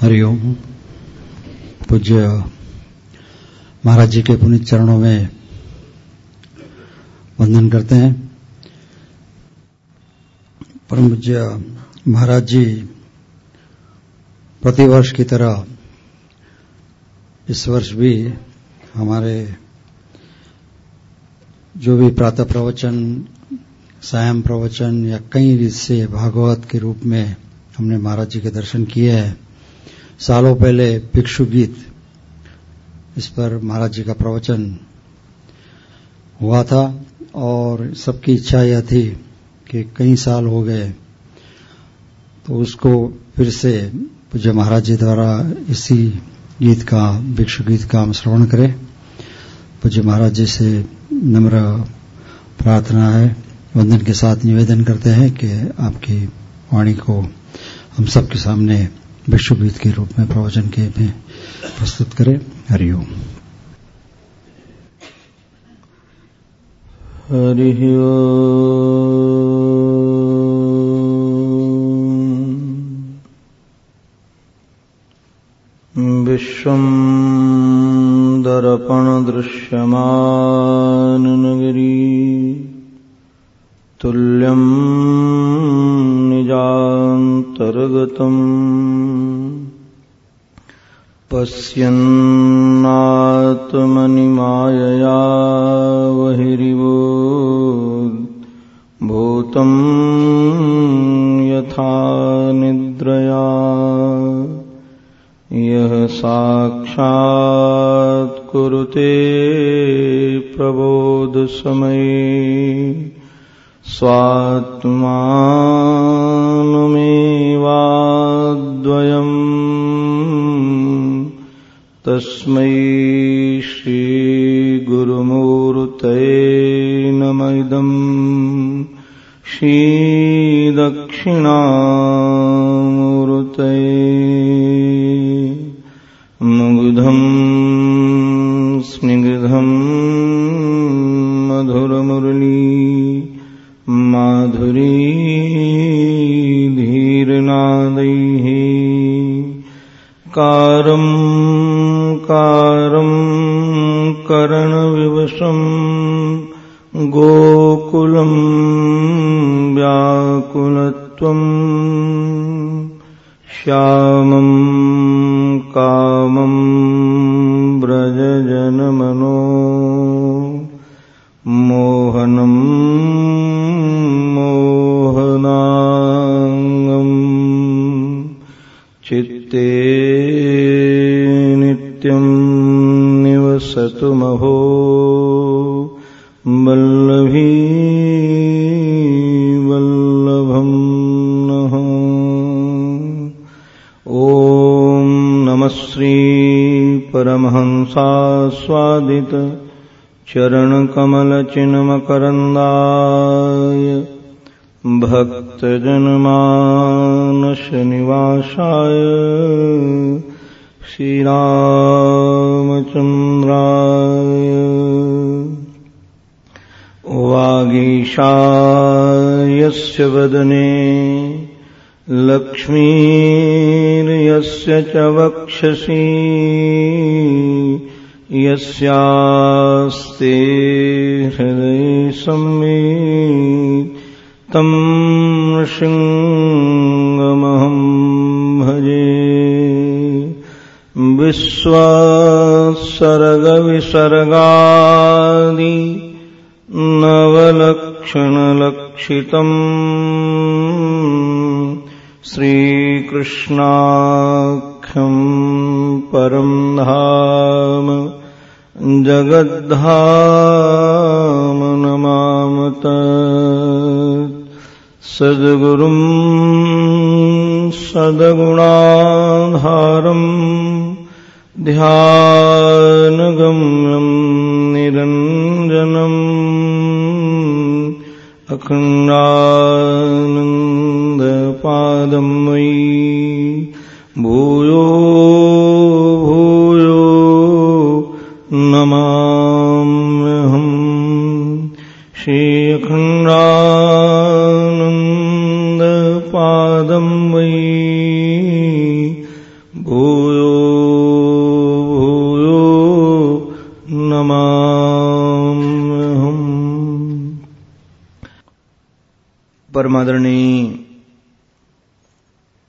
हरिओम। पूज्य महाराज जी के पुनित चरणों में वंदन करते हैं। परम पूज्य महाराज जी प्रतिवर्ष की तरह इस वर्ष भी हमारे जो भी प्रातः प्रवचन, सायं प्रवचन या कई से भागवत के रूप में हमने महाराज जी के दर्शन किए हैं सालों पहले भिक्षु गीत, इस पर महाराज जी का प्रवचन हुआ था और सबकी इच्छा यह थी कि कई साल हो गए तो उसको फिर से पूज्य महाराज जी द्वारा इसी गीत का, भिक्षु गीत का हम श्रवण करें। पूज्य महाराज जी से नम्र प्रार्थना है, वंदन के साथ निवेदन करते हैं कि आपकी वाणी को हम सबके सामने विश्व गीत के रूप में प्रवचन के में प्रस्तुत करें। हरिओम हरि विश्व विश्वम् दर्पणदृश्यमाननगरी तुल्यम् निजान्तर्गतम्। पश्यन्नात्मनिमायया बहिरिवो भूतम् यथा निद्रया। यः साक्षात् कुरुते तस्मै श्रीगुरुमूर्तये नम इदम् श्रीदक्षिणामूर्तये निवसतु महो वल्लभी वल्लभम् नः ॐ नमः श्रीपरमहंसास्वादित चरणकमलचिन्मकरन्दाय। भक्तजनमानसनिवासाय। श्रीरामचन्द्राय वागीशायस्य वदने लक्ष्मीर्यस्य च वक्षसि। यस्यास्ते हृदये सम्मे तम् नृसिंहमहम् भजे विश्वसर्गविसर्गादि नवलक्षणलक्षितम् श्रीकृष्णाख्यम् परम् धाम जगद्धाम नमामत सद्गुरुम् सद्गुणाधारम् ध्यानगम्यम् श्रीखण्ड्रानन्द वै भूयो भूयो नमाम्यहम्। परमादरणे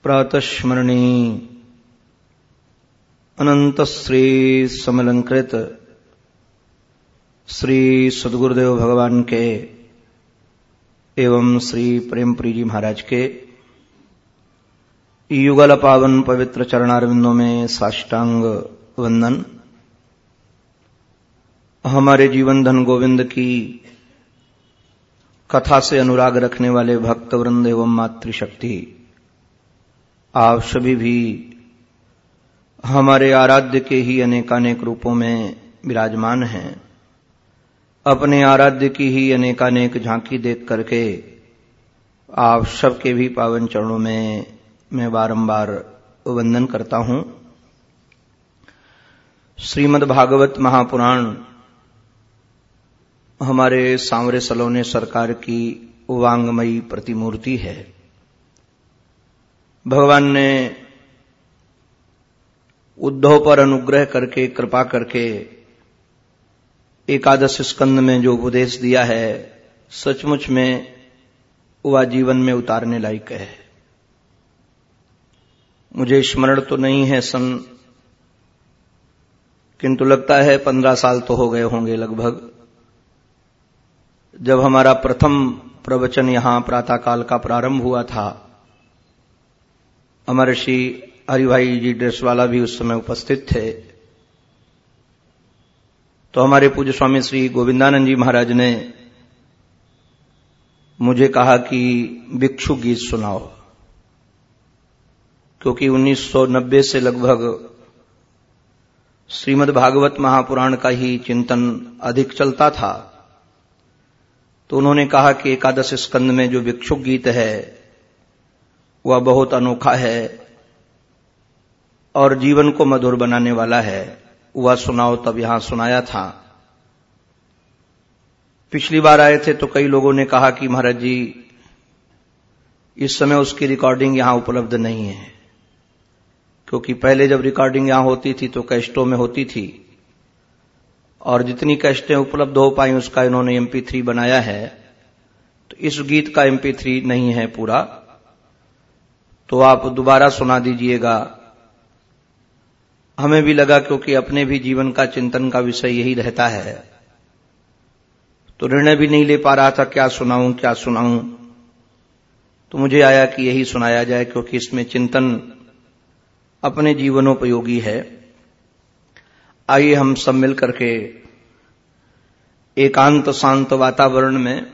प्रातस्मरणे अनन्तश्रीसमलङ्कृत श्री सदगुरुदेव भगवान के एवं श्री प्रेमपुरी जी महाराज के युगल पावन पवित्र चरणारविंदों में साष्टांग वंदन। हमारे जीवन धन गोविंद की कथा से अनुराग रखने वाले भक्त वृंद एवं मातृशक्ति, आप सभी भी हमारे आराध्य के ही अनेकानेक रूपों में विराजमान हैं। अपने आराध्य की ही अनेकानेक झांकी देख करके आप सबके भी पावन चरणों में मैं बारंबार वंदन करता हूँ। श्रीमद् भागवत महापुराण हमारे सांवरे सलोने सरकार की वांगमयी प्रतिमूर्ति है। भगवान ने उद्धव पर अनुग्रह करके, कृपा करके एकादश स्कंद में जो उपदेश दिया है, सचमुच में वह जीवन में उतारने लायक है। मुझे स्मरण तो नहीं है सन, किंतु लगता है पंद्रह साल तो हो गए होंगे लगभग। जब हमारा प्रथम प्रवचन यहाँ प्रातःकाल का प्रारंभ हुआ था, अमर श्री हरिभाई जी ड्रेसवाला भी उस समय उपस्थित थे। तो हमारे पूज्य स्वामी श्री गोविंदानंद जी महाराज ने मुझे कहा कि, भिक्षु गीत सुनाओ। क्योंकि 1990 से लगभग श्रीमद् भागवत महापुराण का ही चिंतन अधिक चलता था तो उन्होंने कहा कि एकादश स्कंद में जो भिक्षुक गीत है, वह बहुत अनोखा है और जीवन को मधुर बनाने वाला है। वह सुनाओ तब यहाँ सुनाया था। पिछली बार आए थे तो कई लोगों ने कहा कि महाराज जी, इस समय उसकी रिकॉर्डिंग यहाँ उपलब्ध नहीं है। क्योंकि पहले जब रिकॉर्डिंग यहाँ होती थी तो कैस्टों में होती थी। और जितनी कैस्टें उपलब्ध हो पाई उसका इन्होंने एमपी थ्री बनाया है। तो इस गीत का एमपी थ्री नहीं है पूरा। तो आप दोबारा सुना दीजिएगा। हमें भी लगा क्योंकि अपने भी जीवन का चिंतन का विषय यही रहता है। तो निर्णय भी नहीं ले पा रहा था, क्या सुनाऊं क्या सुनाऊं? तो मुझे आया कि यही सुनाया जाए क्योंकि इसमें चिंतन अपने जीवनोपयोगी है। आइए हम सब मिल करके एकांत शांत वातावरण में,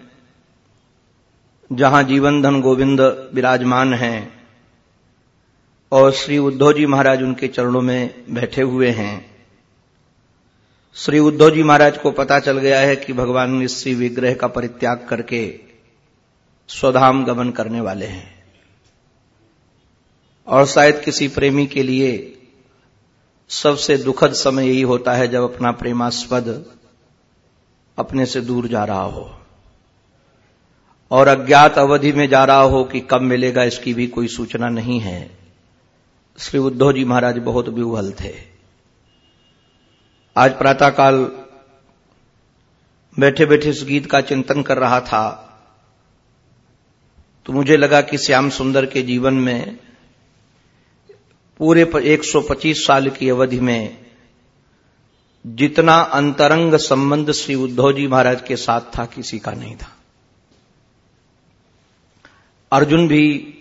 जहाँ जीवन धन गोविंद विराजमान हैं और श्री उद्धव जी महाराज उनके चरणों में बैठे हुए हैं। श्री उद्धव जी महाराज को पता चल गया है कि भगवान इस श्री विग्रह का परित्याग करके स्वधाम गमन करने वाले हैं। और शायद किसी प्रेमी के लिए सबसे दुखद समय यही होता है जब अपना प्रेमास्पद अपने से दूर जा रहा हो और अज्ञात अवधि में जा रहा हो कि कब मिलेगा इसकी भी कोई सूचना नहीं है। श्री उद्धव जी महाराज बहुत विह्वल थे। आज प्रातःकाल बैठे बैठे इस गीत का चिंतन कर रहा था तो मुझे लगा कि श्याम सुंदर के जीवन में पूरे 125 साल की अवधि में जितना अंतरंग संबंध श्री उद्धव जी महाराज के साथ था, किसी का नहीं था। अर्जुन भी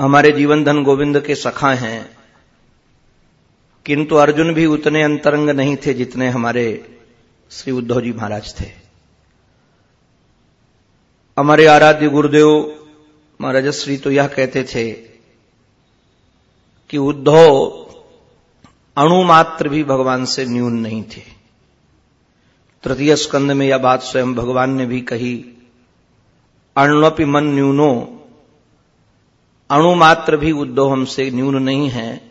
हमारे जीवन धन गोविंद के सखा हैं। किंतु अर्जुन भी उतने अंतरंग नहीं थे जितने हमारे श्री उद्धव जी महाराज थे। हमारे आराध्य गुरुदेव महाराज श्री तो यह कहते थे कि उद्धव अणुमात्र भी भगवान से न्यून नहीं थे। तृतीय स्कंद में यह बात स्वयं भगवान ने भी कही, अण्वपि मन न्यूनो अणुमात्र भी उद्धव हमसे न्यून नहीं है।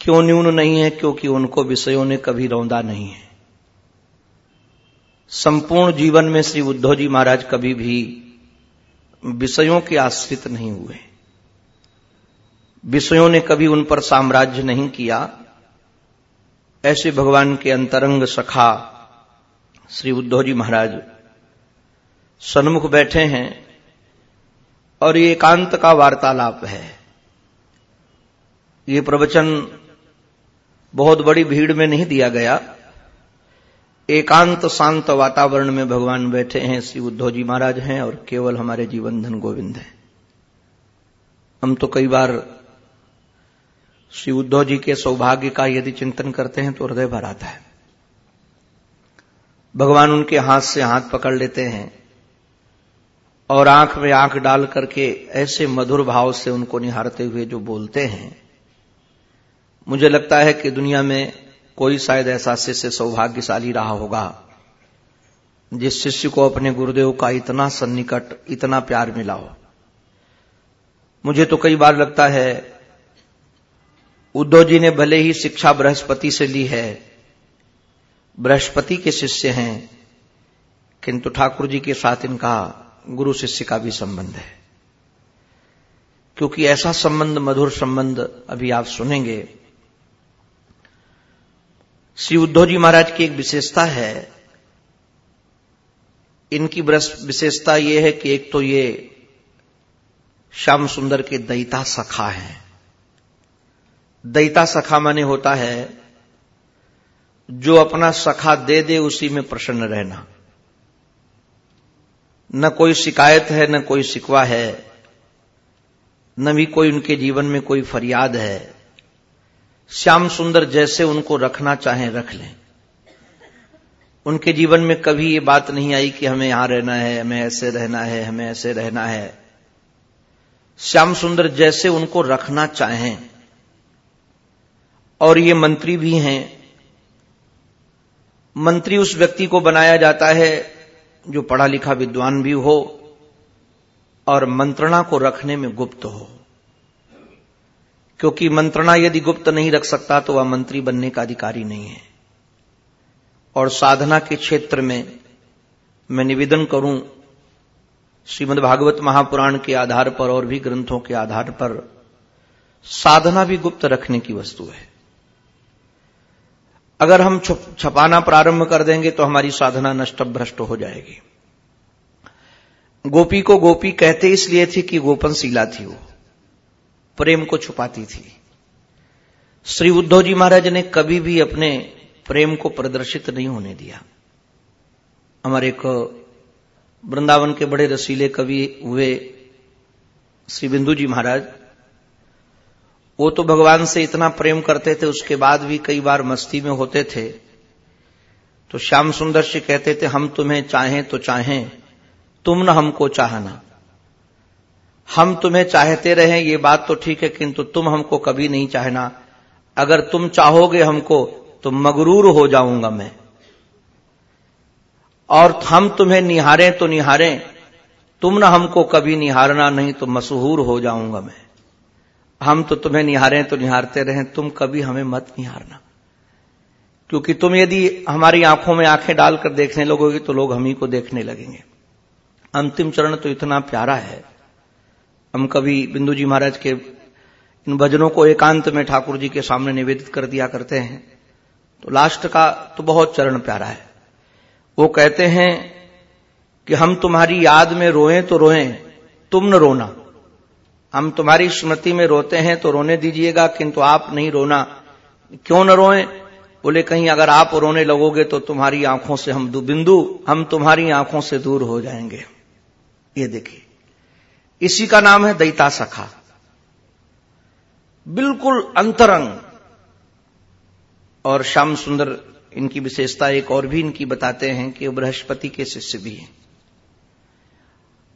क्यों न्यून नहीं है? क्योंकि उनको विषयों ने कभी रौंदा नहीं है। संपूर्ण जीवन में श्री उद्धव जी महाराज कभी भी विषयों के आश्रित नहीं हुए। विषयों ने कभी उन पर साम्राज्य नहीं किया। ऐसे भगवान के अंतरंग सखा श्री उद्धव जी महाराज सन्मुख बैठे हैं। और ये एकांत का वार्तालाप है। ये प्रवचन बहुत बड़ी भीड़ में नहीं दिया गया। एकांत शांत वातावरण में भगवान बैठे हैं, श्री उद्धव जी महाराज हैं और केवल हमारे जीवन धन गोविंद हैं। हम तो कई बार श्री उद्धव जी के सौभाग्य का यदि चिंतन करते हैं तो हृदय भर आता है। भगवान उनके हाथ से हाथ पकड़ लेते हैं। और आँख में आँख डाल करके ऐसे मधुर भाव से उनको निहारते हुए जो बोलते हैं, मुझे लगता है कि दुनिया में कोई शायद ऐसा शिष्य सौभाग्यशाली रहा होगा, जिस शिष्य को अपने गुरुदेव का इतना सन्निकट, इतना प्यार मिला हो। मुझे तो कई बार लगता है, उद्धव जी ने भले ही शिक्षा बृहस्पति से ली है, बृहस्पति के शिष्य हैं, किंतु ठाकुर जी के साथ इनका गुरु शिष्य का भी संबंध है। क्योंकि ऐसा संबंध, मधुर संबंध अभी आप सुनेंगे। श्री उद्धव जी महाराज की एक विशेषता है। इनकी विशेषता यह है कि एक तो ये श्याम सुंदर के दैता सखा है। दैता सखा माने होता है, जो अपना सखा दे दे उसी में प्रसन्न रहना। न कोई शिकायत है, न कोई शिकवा है, न भी कोई उनके जीवन में कोई फरियाद है। श्याम सुंदर जैसे उनको रखना चाहें, रख लें। उनके जीवन में कभी ये बात नहीं आई कि हमें यहाँ रहना है, हमें ऐसे रहना है, हमें ऐसे रहना है। श्याम सुंदर जैसे उनको रखना चाहें। और ये मंत्री भी हैं। मंत्री उस व्यक्ति को बनाया जाता है जो पढ़ा लिखा विद्वान भी हो और मंत्रणा को रखने में गुप्त हो। क्योंकि मंत्रणा यदि गुप्त नहीं रख सकता तो वह मंत्री बनने का अधिकारी नहीं है। और साधना के क्षेत्र में मैं निवेदन करूँ, श्रीमद् भागवत महापुराण के आधार पर और भी ग्रंथों के आधार पर साधना भी गुप्त रखने की वस्तु है। अगर हम छुप, छपाना प्रारंभ कर देंगे तो हमारी साधना नष्ट भ्रष्ट हो जाएगी। गोपी को गोपी कहते इसलिए थी कि गोपन शीला थी वो। प्रेम को छुपाती थी। श्री उद्धव जी महाराज ने कभी भी अपने प्रेम को प्रदर्शित नहीं होने दिया। हमारे एक वृंदावन के बड़े रसीले कवि हुए श्री बिंदु जी महाराज वो तो भगवान से इतना प्रेम करते थे, उसके बाद भी कई बार मस्ती में होते थे। तो श्याम सुंदर से कहते थे, हम तुम्हें चाहें तो चाहें, तुम न हमको चाहना। हम तुम्हें चाहते रहे, ये बात तो ठीक है, किंतु तुम हमको कभी नहीं चाहना। अगर तुम चाहोगे हमको तो मगरूर हो जाऊँगा मैं। और हम तुम्हें निहारें तो निहारें, तुम ना हमको कभी निहारना, नहीं तो मशहूर हो जाऊँगा मैं। हम तो तुम्हें निहारें तो निहारते रहें, तुम कभी हमें मत निहारना। क्योंकि तुम यदि हमारी आँखों में आँखें डालकर देखने लगोगे तो लोग हम ही को देखने लगेंगे। अंतिम चरण तो इतना प्यारा है। हम कभी बिंदु जी महाराज के इन भजनों को एकांत में ठाकुर जी के सामने निवेदित कर दिया करते हैं तो लास्ट का तो बहुत चरण प्यारा है। वो कहते हैं कि हम तुम्हारी याद में रोएँ तो रोएँ, तुम न रोना। हम तुम्हारी स्मृति में रोते हैं तो रोने दीजिएगा, किंतु आप नहीं रोना। क्यों न रोएँ? बोले, कहीं अगर आप रोने लगोगे तो तुम्हारी आँखों से हम दुबिंदु हम तुम्हारी आँखों से दूर हो जाएँगे। ये देखिए। इसी का नाम है दैता सखा। बिल्कुल अंतरंग। और श्याम सुंदर, इनकी विशेषता एक और भी इनकी बताते हैं कि बृहस्पति के शिष्य भी हैं।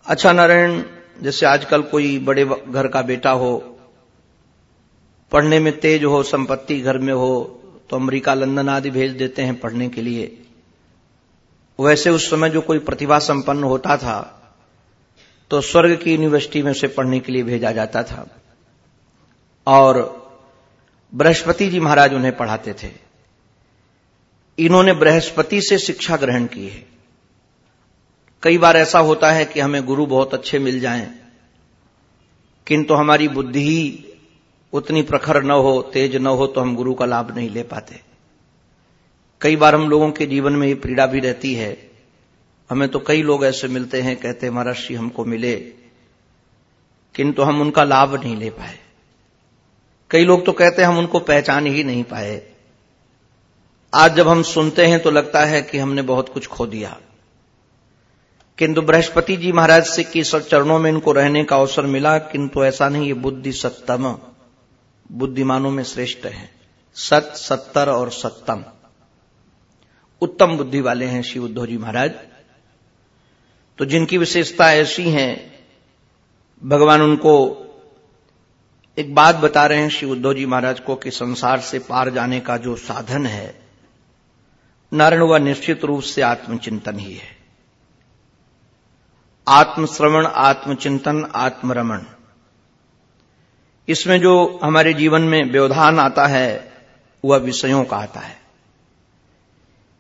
अच्छा नारायण जैसे आजकल कोई बड़े घर का बेटा हो, पढ़ने में तेज हो, संपत्ति घर में हो तो अमेरिका, लंदन आदि भेज देते हैं पढ़ने के लिए। वैसे उस समय जो कोई प्रतिभा संपन्न होता था तो स्वर्ग की यूनिवर्सिटी में उसे पढ़ने के लिए भेजा जाता था। और बृहस्पति जी महाराज उन्हें पढ़ाते थे। इन्होंने बृहस्पति से शिक्षा ग्रहण की है। कई बार ऐसा होता है कि हमें गुरु बहुत अच्छे मिल जाएँ, किंतु हमारी बुद्धि ही उतनी प्रखर न हो, तेज न हो तो हम गुरु का लाभ नहीं ले पाते। कई बार हम लोगों के जीवन में ये पीड़ा भी रहती है। हमें तो कई लोग ऐसे मिलते हैं, कहते हैं महाराष्ट्री हमको मिले। किंतु हम उनका लाभ नहीं ले पाए। कई लोग तो कहते हैं, हम उनको पहचान ही नहीं पाए। आज जब हम सुनते हैं तो लगता है कि हमने बहुत कुछ खो दिया। किंतु बृहस्पति जी महाराज से की चरणों में इनको रहने का अवसर मिला, किंतु ऐसा नहीं, ये बुद्धि सत्तम, बुद्धिमानों में श्रेष्ठ है। सत, सत्तर और सत्तम। उत्तम बुद्धि वाले हैं श्री उद्धव जी महाराज। तो जिनकी विशेषता ऐसी है, भगवान उनको एक बात बता रहे हैं श्री उद्धव जी महाराज को कि संसार से पार जाने का जो साधन है नारायण वह निश्चित रूप से आत्मचिंतन ही है। आत्मश्रवण आत्मचिंतन आत्मरमण। इसमें जो हमारे जीवन में व्यवधान आता है वह विषयों का आता है।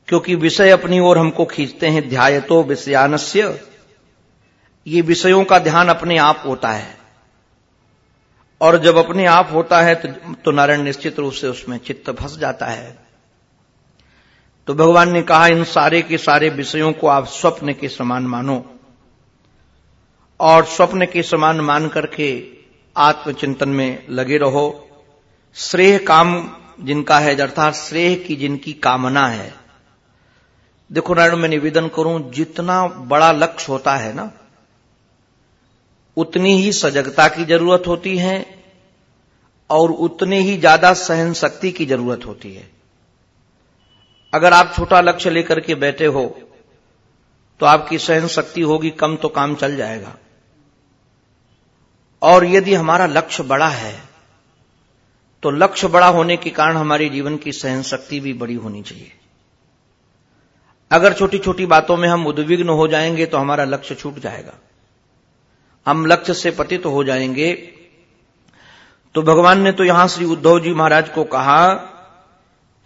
क्योंकि विषय अपनी ओर हमको खींचते हैं ध्यायतो विषयानस्य। ये विषयों का ध्यान अपने आप होता है। और जब अपने आप होता है तो, तो नारायण निश्चित रूप से उसमें चित्त फंस जाता है। तो भगवान ने कहा इन सारे के सारे विषयों को आप स्वप्न के समान मानो। और स्वप्न के समान मान करके आत्मचिंतन में लगे रहो। श्रेय काम जिनका है, अर्थात श्रेय की जिनकी कामना है। देखो नारायण, मैं निवेदन करूँ, जितना बड़ा लक्ष्य होता है ना, उतनी ही सजगता की ज़रूरत होती है और उतनी ही ज़्यादा सहन शक्ति की ज़रूरत होती है। अगर आप छोटा लक्ष्य लेकर के बैठे हो तो आपकी सहन शक्ति होगी, कम तो काम चल जाएगा। और यदि हमारा लक्ष्य बड़ा है तो लक्ष्य बड़ा होने के कारण हमारे जीवन की सहन शक्ति भी बड़ी होनी चाहिए। अगर छोटी छोटी बातों में हम उद्विग्न हो जाएँगे तो हमारा लक्ष्य छूट जाएगा। हम लक्ष्य से पतित तो हो जाएँगे। तो भगवान ने तो यहाँ श्री उद्धव जी महाराज को कहा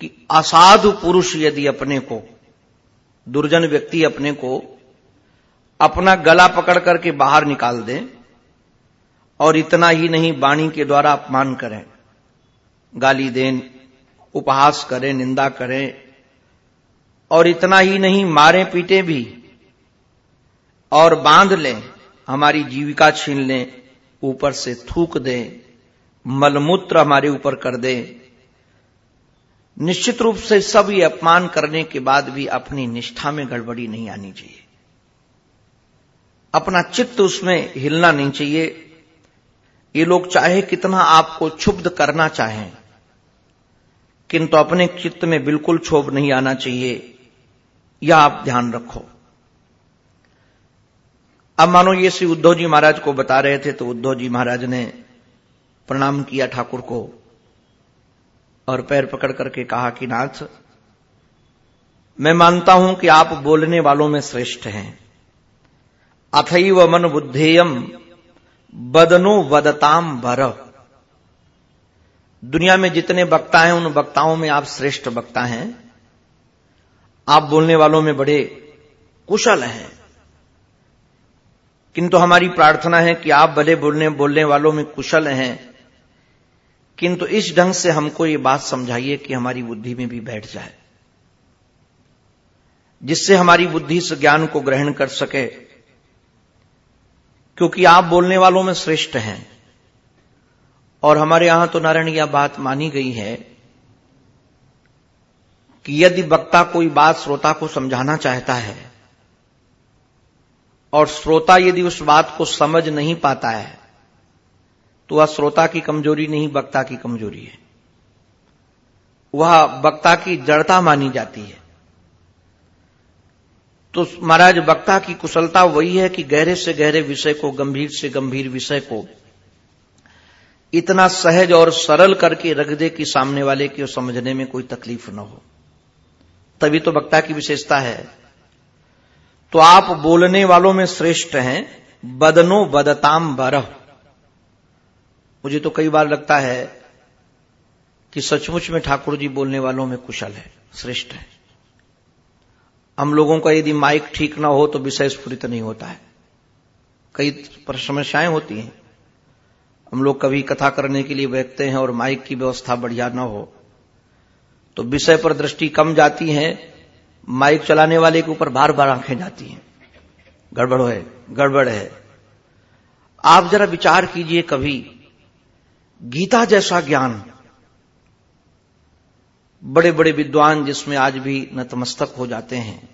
कि असाधु पुरुष यदि अपने को, दुर्जन व्यक्ति अपने को अपना गला पकड़ करके बाहर निकाल दें और इतना ही नहीं, वाणी के द्वारा अपमान करें। गाली दें, उपहास करें, निंदा करें। और इतना ही नहीं, मारे, पीटे भी। और बाँध लें, हमारी जीविका छीन लें, ऊपर से थूक दें, मलमूत्र हमारे ऊपर कर दें। निश्चित रूप से सब ये अपमान करने के बाद भी अपनी निष्ठा में गड़बड़ी नहीं आनी चाहिए। अपना चित्त उसमें हिलना नहीं चाहिए। ये लोग चाहे कितना आपको क्षुब्ध करना चाहें, किंतु अपने चित्त में बिल्कुल क्षोभ नहीं आना चाहिए यह आप ध्यान रखो। अब मानो ये श्री उद्धव जी महाराज को बता रहे थे तो उद्धव जी महाराज ने प्रणाम किया ठाकुर को और पैर पकड़ करके कहा कि नाथ, मैं मानता हूँ कि आप बोलने वालों में श्रेष्ठ हैं। अथई व मन बुद्धेयम बदनो वदताम बर दुनिया में जितने वक्ता हैं, उन वक्ताओं में आप श्रेष्ठ वक्ता हैं। आप बोलने वालों में बड़े कुशल हैं। किंतु हमारी प्रार्थना है कि आप भले बोलने बोलने वालों में कुशल हैं, किंतु इस ढंग से हमको ये बात समझाइए कि हमारी बुद्धि में भी बैठ जाए, जिससे हमारी बुद्धि इस ज्ञान को ग्रहण कर सके। क्योंकि आप बोलने वालों में श्रेष्ठ हैं। और हमारे यहाँ तो नारायण यह बात मानी गई है कि यदि वक्ता कोई बात श्रोता को समझाना चाहता है और श्रोता यदि उस बात को समझ नहीं पाता है तो वह श्रोता की कमज़ोरी नहीं, वक्ता की कमज़ोरी है। वह वक्ता की जड़ता मानी जाती है। तो महाराज वक्ता की कुशलता वही है कि गहरे से गहरे विषय को, गंभीर से गंभीर विषय को इतना सहज और सरल करके रख दे कि सामने वाले की समझने में कोई तकलीफ़ न हो। तभी तो वक्ता की विशेषता है। तो आप बोलने वालों में श्रेष्ठ हैं, बदनो बदताम बरह मुझे तो कई बार लगता है कि सचमुच में ठाकुर जी बोलने वालों में कुशल है, श्रेष्ठ है। हम लोगों का यदि माइक ठीक ना हो तो विषय स्फुरित नहीं होता है। कई समस्याएँ होती हैं। हम लोग कभी कथा करने के लिए बैठते हैं और माइक की व्यवस्था बढ़िया ना हो तो विषय पर दृष्टि कम जाती है, माइक चलाने वाले के ऊपर बार बार आँखें जाती हैं। गड़बड़ है गड़बड़ है। आप जरा विचार कीजिए कभी, गीता जैसा ज्ञान बड़े बड़े विद्वान जिसमें आज भी नतमस्तक हो जाते हैं।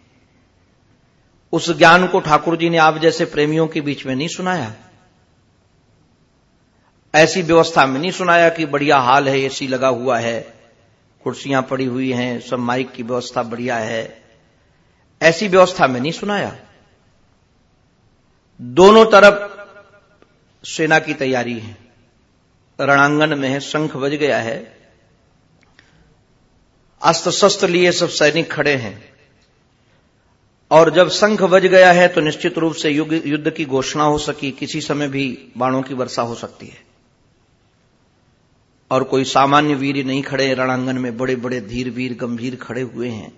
उस ज्ञान को ठाकुर जी ने आप जैसे प्रेमियों के बीच में नहीं सुनाया। ऐसी व्यवस्था में नहीं सुनाया कि बढ़िया हाल है, एसी लगा हुआ है, कुर्सियाँ पड़ी हुई हैं, सब माइक की व्यवस्था बढ़िया है। ऐसी व्यवस्था में नहीं सुनाया। दोनों तरफ़ सेना की तैयारी है। रणांगन में है, शंख बज गया है। अस्त्र शस्त्र लिए सब सैनिक खड़े हैं। और जब शंख बज गया है तो निश्चित रूप से युद्ध की घोषणा हो सकी। किसी समय भी बाणों की वर्षा हो सकती है। और कोई सामान्य वीर नहीं खड़े। रणांगन में बड़े बड़े धीर वीर गंभीर खड़े हुए हैं।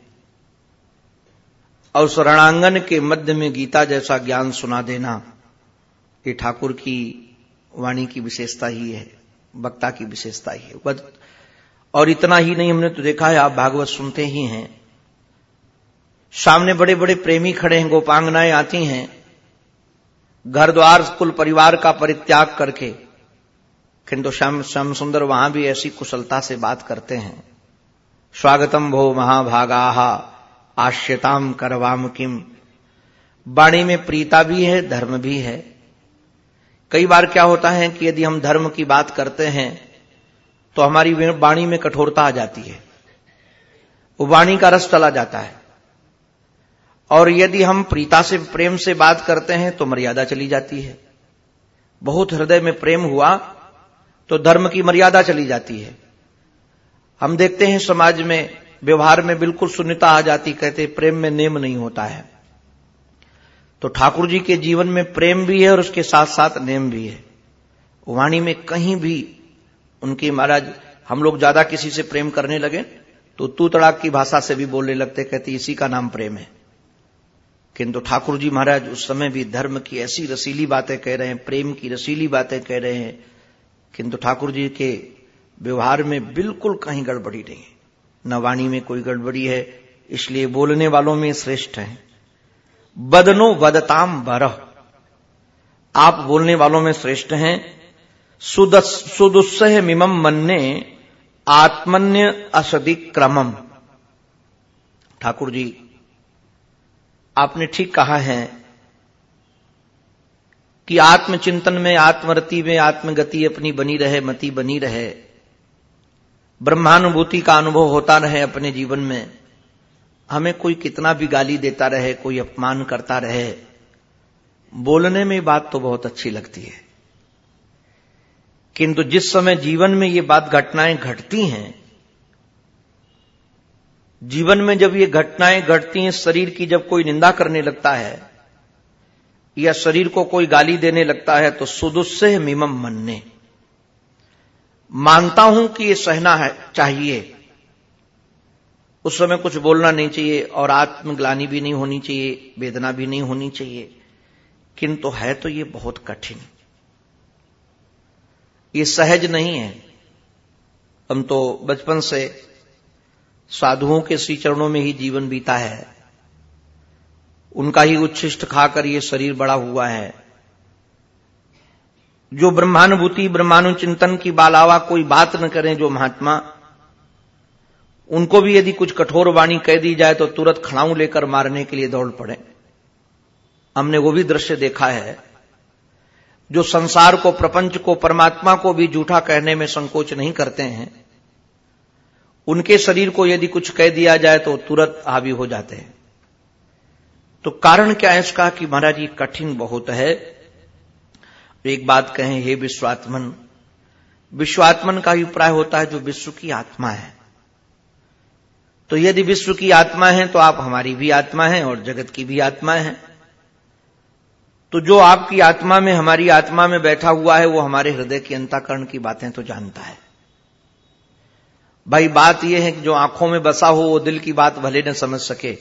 और उस रणांगन के मध्य में गीता जैसा ज्ञान सुना देना ये ठाकुर की वाणी की विशेषता ही है, वक्ता की विशेषता ही है। और इतना ही नहीं, हमने तो देखा है, आप भागवत सुनते ही हैं। सामने बड़े बड़े प्रेमी खड़े हैं, गोपांगनाएँ आती हैं घर द्वार कुल परिवार का परित्याग करके। किंतु श्याम श्याम सुंदर वहाँ भी ऐसी कुशलता से बात करते हैं। स्वागतम भो महाभागा आश्यताम करवाम किम। वाणी में प्रीता भी है, धर्म भी है। कई बार क्या होता है कि यदि हम धर्म की बात करते हैं तो हमारी वाणी में कठोरता आ जाती है। वो वाणी का रस चला जाता है। और यदि हम प्रीता से, प्रेम से बात करते हैं तो मर्यादा चली जाती है। बहुत हृदय में प्रेम हुआ तो धर्म की मर्यादा चली जाती है। हम देखते हैं समाज में, व्यवहार में बिल्कुल शून्यता आ जाती, कहते प्रेम में नेम नहीं होता है। तो ठाकुर जी के जीवन में प्रेम भी है और उसके साथ साथ नेम भी है। वाणी में कहीं भी उनकी महाराज, हम लोग ज़्यादा किसी से प्रेम करने लगे तो तू तड़ाक की भाषा से भी बोलने लगते, कहते, इसी का नाम प्रेम है। किंतु ठाकुर जी महाराज, उस समय भी धर्म की ऐसी रसीली बातें कह रहे हैं, प्रेम की रसीली बातें कह रहे हैं, किंतु ठाकुर जी के व्यवहार में बिल्कुल कहीं गड़बड़ी नहीं न वाणी में कोई गड़बड़ी है, इसलिए बोलने वालों में श्रेष्ठ है। बदनो बदताम बरह। आप बोलने वालों में श्रेष्ठ हैं सुदुस्सह मिमम मन्ने आत्मन्य असदि क्रमम। ठाकुर जी आपने ठीक कहा है कि आत्मचिंतन में, आत्मरति में, आत्मगति अपनी बनी रहे, मति बनी रहे। ब्रह्मानुभूति का अनुभव होता रहे अपने जीवन में। हमें कोई कितना भी गाली देता रहे, कोई अपमान करता रहे। बोलने में बात तो बहुत अच्छी लगती है। किंतु जिस समय जीवन में ये बात घटनाएँ घटती हैं, जीवन में जब ये घटनाएँ घटती हैं, शरीर की जब कोई निंदा करने लगता है या शरीर को कोई गाली देने लगता है तो सुदुस्से मिमम मनने। मानता हूँ कि ये सहना है, चाहिए। उस समय कुछ बोलना नहीं चाहिए और आत्मग्लानी भी नहीं होनी चाहिए, वेदना भी नहीं होनी चाहिए। किंतु है तो ये बहुत कठिन। ये सहज नहीं है। हम तो बचपन से साधुओं के श्री चरणों में ही जीवन बीता है। उनका ही उच्छिष्ट खाकर ये शरीर बड़ा हुआ है। जो ब्रह्मानुभूति, ब्रह्मानुचिंतन की बालावा कोई बात न करें जो महात्मा, उनको भी यदि कुछ कठोर वाणी कह दी जाए तो तुरंत खड़ाऊ लेकर मारने के लिए दौड़ पड़े। हमने वो भी दृश्य देखा है। जो संसार को, प्रपंच को, परमात्मा को भी झूठा कहने में संकोच नहीं करते हैं, उनके शरीर को यदि कुछ कह दिया जाए तो तुरंत हावी हो जाते हैं। तो कारण क्या है इसका कि महाराज ये कठिन बहुत है। एक बात कहें, हे विश्वात्मन विश्वात्मन का अभिप्राय होता है जो विश्व की आत्मा है। तो यदि विश्व की आत्मा है तो आप हमारी भी आत्मा है और जगत की भी आत्मा है। तो जो आपकी आत्मा में, हमारी आत्मा में बैठा हुआ है, वो हमारे हृदय की अंताकरण की बातें तो जानता है। भाई, बात यह है कि जो आँखों में बसा हो, वो दिल की बात भले न समझ सके।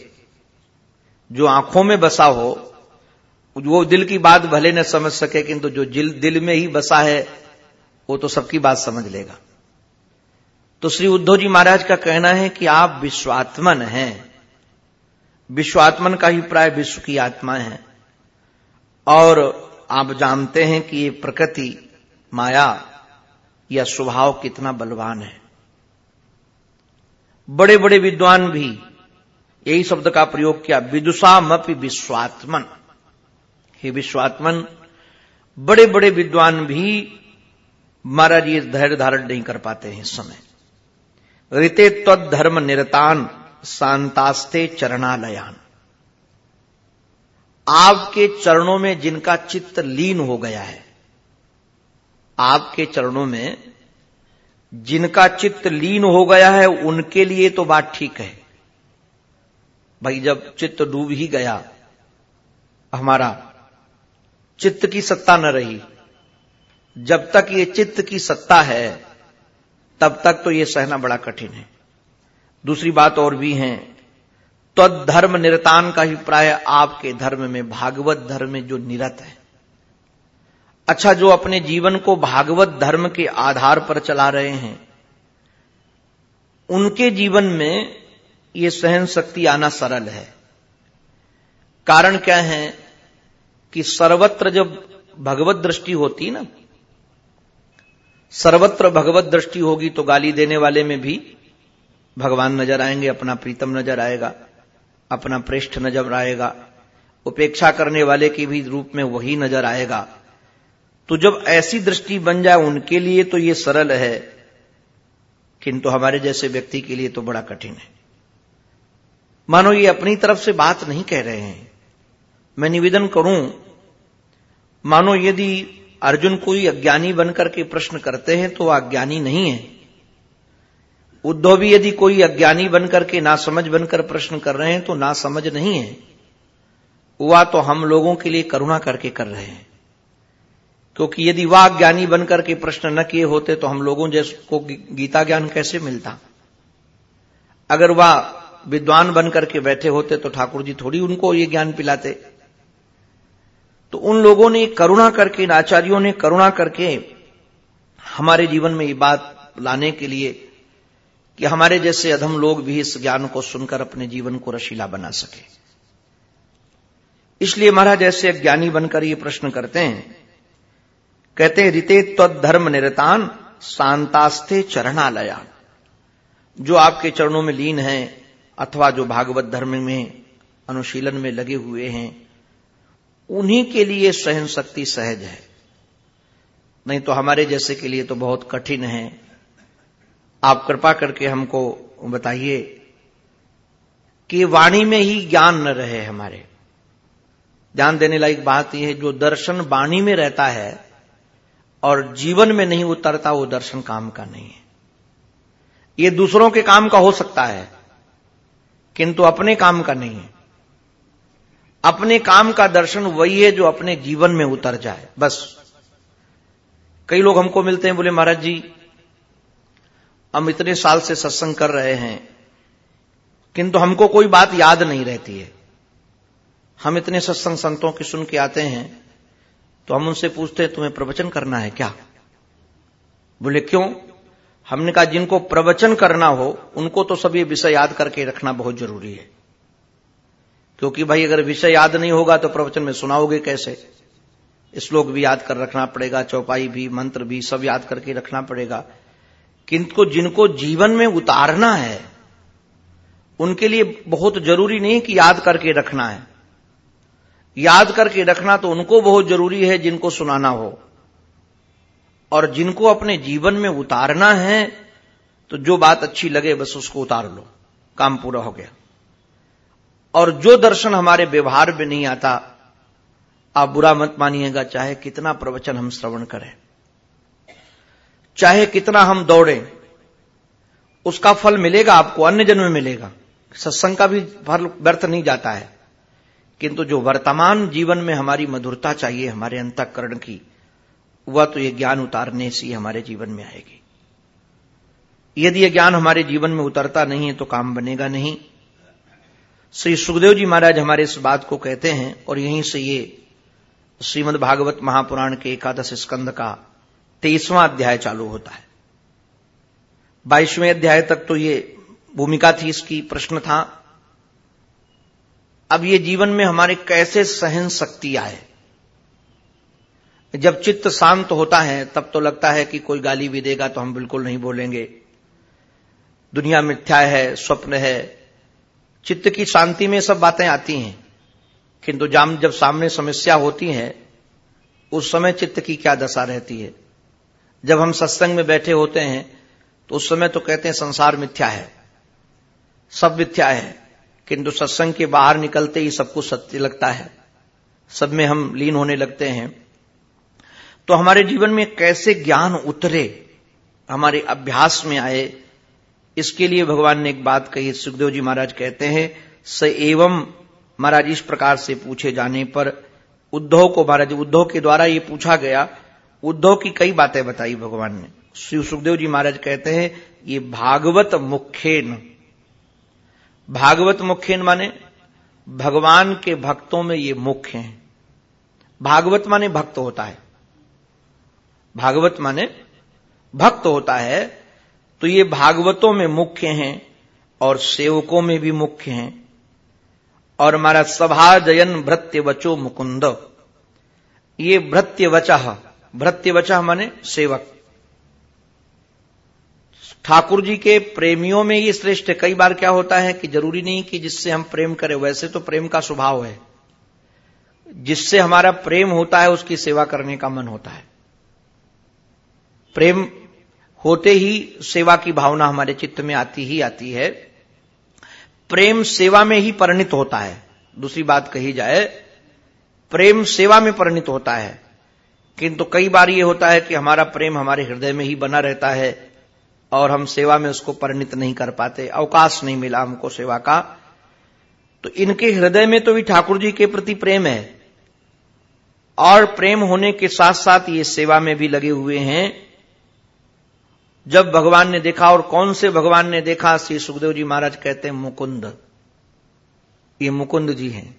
जो आँखों में बसा हो, वो दिल की बात भले न समझ सके, किंतु तो जो दिल में ही बसा है, वो तो सबकी बात समझ लेगा। तो श्री उद्धव जी महाराज का कहना है कि आप विश्वात्मन हैं। विश्वात्मन का ही प्राय विश्व की आत्मा है। और आप जानते हैं कि ये प्रकृति माया या स्वभाव कितना बलवान है। बड़े बड़े विद्वान भी यही शब्द का प्रयोग किया, विदुषामपि विश्वात्मन। हे विश्वात्मन बड़े बड़े विद्वान भी महाराज ये धैर्य धारण नहीं कर पाते हैं इस समय। ऋते तद धर्म निरतान, शांतास्ते चरणालयान। आपके चरणों में जिनका चित्त लीन हो गया है, आपके चरणों में जिनका चित्त लीन हो गया है, उनके लिए तो बात ठीक है। भाई, जब चित्त डूब ही गया, हमारा चित्त की सत्ता न रही, जब तक ये चित्त की सत्ता है, तब तक तो ये सहना बड़ा कठिन है। दूसरी बात और भी है तो धर्म निरतान का अभिप्राय आपके धर्म में, भागवत धर्म में जो निरत है। अच्छा जो अपने जीवन को भागवत धर्म के आधार पर चला रहे हैं, उनके जीवन में ये सहन शक्ति आना सरल है। कारण क्या है कि सर्वत्र जब भगवत दृष्टि होती ना, सर्वत्र भगवत दृष्टि होगी तो गाली देने वाले में भी भगवान नज़र आएँगे, अपना प्रीतम नज़र आएगा। अपना पृष्ठ नज़र आएगा। उपेक्षा करने वाले के भी रूप में वही नज़र आएगा। तो जब ऐसी दृष्टि बन जाए उनके लिए तो ये सरल है। किंतु हमारे जैसे व्यक्ति के लिए तो बड़ा कठिन है। मानो ये अपनी तरफ़ से बात नहीं कह रहे हैं। मैं निवेदन करूँ, मानो यदि अर्जुन कोई अज्ञानी बनकर के प्रश्न करते हैं तो वह अज्ञानी नहीं है। उद्धव भी यदि कोई अज्ञानी बनकर के ना समझ बनकर प्रश्न कर रहे हैं तो ना समझ नहीं है। वह तो हम लोगों के लिए करुणा करके कर रहे हैं। क्योंकि यदि वह अज्ञानी बनकर के प्रश्न न किए होते तो हम लोगों जैसे गीता ज्ञान कैसे मिलता? अगर वह विद्वान बनकर के बैठे होते तो ठाकुर जी थोड़ी उनको ये ज्ञान पिलाते। तो उन लोगों ने करुणा करके इन आचार्यों ने करुणा करके, हमारे जीवन में ये बात लाने के लिए कि हमारे जैसे अधम लोग भी इस ज्ञान को सुनकर अपने जीवन को रशीला बना सके। इसलिए महाराज ऐसे ज्ञानी बनकर ये प्रश्न करते हैं। कहते हैं, रिते त्वधर्म निरतान शांतास्ते चरणालया। जो आपके चरणों में लीन है अथवा जो भागवत धर्म में अनुशीलन में लगे हुए हैं, उन्हीं के लिए सहन शक्ति सहज है। नहीं तो हमारे जैसे के लिए तो बहुत कठिन है। आप कृपा करके हमको बताइए कि वाणी में ही ज्ञान न रहे हमारे। ध्यान देने लायक बात यह है, जो दर्शन वाणी में रहता है और जीवन में नहीं उतरता, वो दर्शन काम का नहीं है। ये दूसरों के काम का हो सकता है, किंतु अपने काम का नहीं है। अपने काम का दर्शन वही है जो अपने जीवन में उतर जाए, बस। कई लोग हमको मिलते हैं, बोले, महाराज जी हम इतने साल से सत्संग कर रहे हैं, किंतु हमको कोई बात याद नहीं रहती है। हम इतने सत्संग संतों की सुन के आते हैं तो हम उनसे पूछते हैं, तुम्हें प्रवचन करना है क्या? बोले, क्यों? हमने कहा, जिनको प्रवचन करना हो, उनको तो ये विषय याद करके रखना बहुत ज़रूरी है। क्योंकि भाई, अगर विषय याद नहीं होगा तो प्रवचन में सुनाओगे कैसे? श्लोक भी याद कर रखना पड़ेगा, चौपाई भी, मंत्र भी, सब याद करके रखना पड़ेगा। किंतु जिनको जीवन में उतारना है, उनके लिए बहुत ज़रूरी नहीं कि याद करके रखना है। याद करके रखना तो उनको बहुत ज़रूरी है जिनको सुनाना हो। और जिनको अपने जीवन में उतारना है तो जो बात अच्छी लगे बस उसको उतार लो। काम पूरा हो गया। और जो दर्शन हमारे व्यवहार में नहीं आता, आप बुरा मत मानिएगा, चाहे कितना प्रवचन हम श्रवण करें। चाहे कितना हम दौड़े, उसका फल मिलेगा आपको, अन्य जन्म में मिलेगा। सत्संग का भी फल व्यर्थ नहीं जाता है। किंतु जो वर्तमान जीवन में हमारी मधुरता चाहिए, हमारे अंतकरण की, वह तो ये ज्ञान उतारने से हमारे जीवन में आएगी। यदि यह ज्ञान हमारे जीवन में उतरता नहीं है तो काम बनेगा नहीं। श्री सुखदेव जी महाराज हमारे इस बात को कहते हैं, और यहीं से ये श्रीमद भागवत महापुराण के एकादश स्कंद का तेईसवां अध्याय चालू होता है। बाईसवें अध्याय तक तो ये भूमिका थी, इसकी प्रश्न था, अब ये जीवन में हमारे कैसे सहन शक्ति आए? जब चित्त शांत होता है, तब तो लगता है कि कोई गाली भी देगा तो हम बिल्कुल नहीं बोलेंगे। दुनिया मिथ्या है, स्वप्न है, चित्त की शांति में सब बातें आती हैं, किंतु जब सामने समस्या होती है, उस समय चित्त की क्या दशा रहती है? जब हम सत्संग में बैठे होते हैं तो उस समय तो कहते हैं संसार मिथ्या है। सब मिथ्या है, किंतु सत्संग के बाहर निकलते ही सब कुछ सत्य लगता है। सब में हम लीन होने लगते हैं। तो हमारे जीवन में कैसे ज्ञान उतरे, हमारे अभ्यास में आए, इसके लिए भगवान ने एक बात कही। सुखदेव जी महाराज कहते हैं, स एवं महाराज इस प्रकार से पूछे जाने पर उद्धव को, महाराज उद्धव के द्वारा ये पूछा गया उद्धव की कई बातें बताई भगवान ने। श्री सुखदेव जी महाराज कहते हैं, ये भागवत मुख्यन भागवत मुख्यन माने भगवान के भक्तों में ये मुख्य हैं। भागवत माने भक्त होता है। भागवत माने भक्त होता है तो ये भागवतों में मुख्य हैं और सेवकों में भी मुख्य हैं। और हमारा सभा जयन भृत्य वचो मुकुंद। ये भृत्य वचह भृत्य वचह माने सेवक। ठाकुर जी के प्रेमियों में ये श्रेष्ठ। कई बार क्या होता है कि ज़रूरी नहीं कि जिससे हम प्रेम करें, वैसे तो प्रेम का स्वभाव है। जिससे हमारा प्रेम होता है, उसकी सेवा करने का मन होता है। प्रेम होते ही सेवा की भावना हमारे चित्त में आती ही आती है। प्रेम सेवा में ही परिणित होता है। दूसरी बात कही जाए, प्रेम सेवा में परिणित होता है। किंतु कई बार ये होता है कि हमारा प्रेम हमारे हृदय में ही बना रहता है और हम सेवा में उसको परिणित नहीं कर पाते, अवकाश नहीं मिला हमको सेवा का। तो इनके हृदय में तो भी ठाकुर जी के प्रति प्रेम है और प्रेम होने के साथ साथ ये सेवा में भी लगे हुए हैं। जब भगवान ने देखा और कौन से भगवान ने देखा, श्री सुखदेव जी महाराज कहते हैं, मुकुंद। ये मुकुंद जी हैं।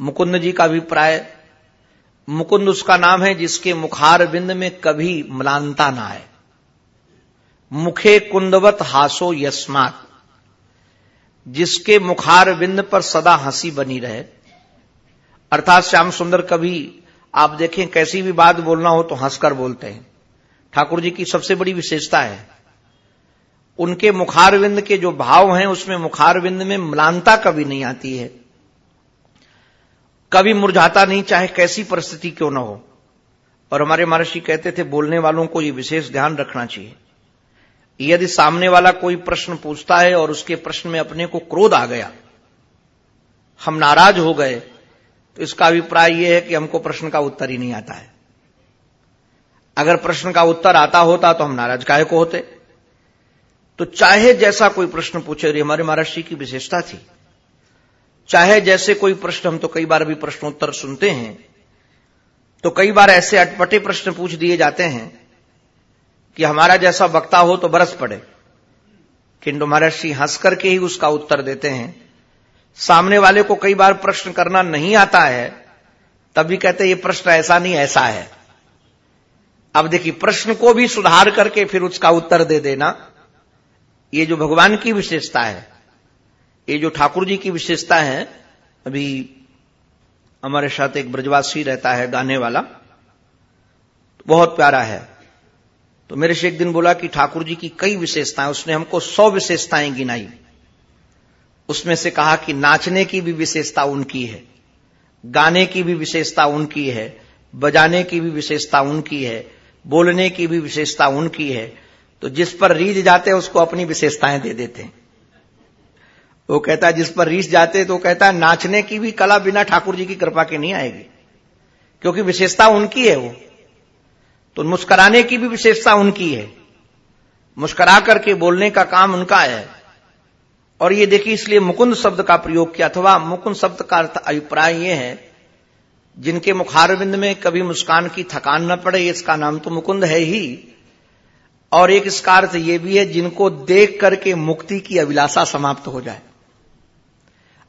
मुकुंद जी का अभिप्राय मुकुंद उसका नाम है जिसके मुखार बिंद में कभी मलानता ना आए। मुखे कुंदवत हासो यस्मात। जिसके मुखार बिंद पर सदा हँसी बनी रहे। अर्थात श्याम सुंदर कभी, आप देखें कैसी भी बात बोलना हो तो हंसकर बोलते हैं। ठाकुर जी की सबसे बड़ी विशेषता है। उनके मुखारविंद के जो भाव हैं, उसमें मुखारविंद में मलानता कभी नहीं आती है। कभी मुरझाता नहीं, चाहे कैसी परिस्थिति क्यों ना हो। और हमारे महर्षि कहते थे, बोलने वालों को यह विशेष ध्यान रखना चाहिए। यदि सामने वाला कोई प्रश्न पूछता है और उसके प्रश्न में अपने को क्रोध आ गया, हम नाराज़ हो गए तो इसका अभिप्राय यह है कि हमको प्रश्न का उत्तर ही नहीं आता है। अगर प्रश्न का उत्तर आता होता तो हम नाराज़ काहे को होते? तो चाहे जैसा कोई प्रश्न पूछे हमारे महर्षि की विशेषता थी। चाहे जैसे कोई प्रश्न, हम तो कई बार भी प्रश्नोत्तर सुनते हैं तो कई बार ऐसे अटपटे प्रश्न पूछ दिए जाते हैं कि हमारा जैसा वक्ता हो तो बरस पड़े। किंतु महर्षि हंस करके ही उसका उत्तर देते हैं। सामने वाले को कई बार प्रश्न करना नहीं आता है तब भी कहते ये प्रश्न ऐसा नहीं, ऐसा है। अब देखिए, प्रश्न को भी सुधार करके फिर उसका उत्तर दे देना, ये जो भगवान की विशेषता है ये जो ठाकुर जी की विशेषता है, अभी हमारे साथ एक ब्रजवासी रहता है गाने वाला तो बहुत प्यारा है। तो मेरे से एक दिन बोला कि ठाकुर जी की कई विशेषताएँ, उसने हमको सौ विशेषताएँ गिनाई। उसमें से कहा कि नाचने की भी विशेषता उनकी है, गाने की भी विशेषता उनकी है, बजाने की भी विशेषता उनकी है, बोलने की भी विशेषता उनकी है तो जिस पर रीझ जाते हैं, उसको अपनी विशेषताएँ दे देते हैं। वो कहता है जिस पर रीस जाते तो कहता है नाचने की भी कला बिना ठाकुर जी की कृपा के नहीं आएगी, क्योंकि विशेषता उनकी है वो। तो मुस्कराने की भी विशेषता उनकी है। मुस्करा करके बोलने का काम उनका है। और ये देखिए, इसलिए मुकुंद शब्द का प्रयोग किया, अथवा मुकुंद शब्द का अर्थ अभिप्राय यह है, जिनके मुखारविंद में कभी मुस्कान की थकान न पड़े, इसका नाम तो मुकुंद है ही। और एक इसका अर्थ यह भी है, जिनको देख करके मुक्ति की अभिलाषा समाप्त हो जाए।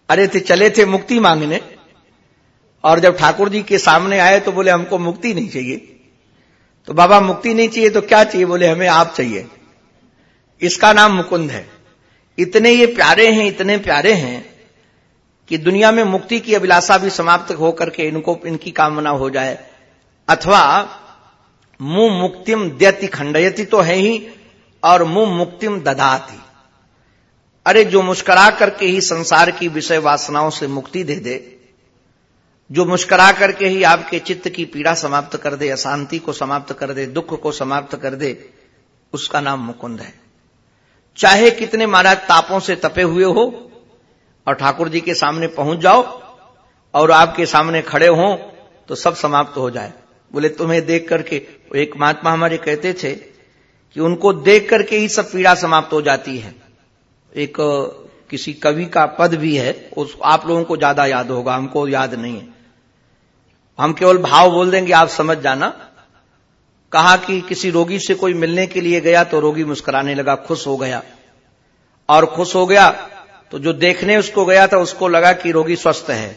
अरे थे, चले थे मुक्ति मांगने। और जब ठाकुर जी के सामने आए तो बोले, हमको मुक्ति नहीं चाहिए। तो बाबा, मुक्ति नहीं चाहिए तो क्या चाहिए? बोले, हमें आप चाहिए। इसका नाम मुकुंद है। इतने ये प्यारे हैं, इतने प्यारे हैं कि दुनिया में मुक्ति की अभिलाषा भी समाप्त होकर के इनको, इनकी कामना हो जाए। अथवा मुँह मुक्तिम द्यति खंडयति तो है ही, और मुँह मुक्तिम ददाती। अरे जो मुस्करा करके ही संसार की विषय वासनाओं से मुक्ति दे दे, जो मुस्करा करके ही आपके चित्त की पीड़ा समाप्त कर दे, अशांति को समाप्त कर दे, दुख को समाप्त कर दे, उसका नाम मुकुंद है। चाहे कितने महाराज तापों से तपे हुए हो, और ठाकुर जी के सामने पहुँच जाओ, और आपके सामने खड़े हो तो सब समाप्त हो जाए। बोले, तुम्हें देख करके एक महात्मा हमारे कहते थे कि उनको देख करके ही सब पीड़ा समाप्त हो जाती है। एक किसी कवि का पद भी है, उस, आप लोगों को ज़्यादा याद होगा, हमको याद नहीं है। हम केवल भाव बोल देंगे, आप समझ जाना। कहा कि किसी रोगी से कोई मिलने के लिए गया तो रोगी मुस्कुराने लगा, खुश हो गया। और खुश हो गया तो जो देखने उसको गया था, उसको लगा कि रोगी स्वस्थ है।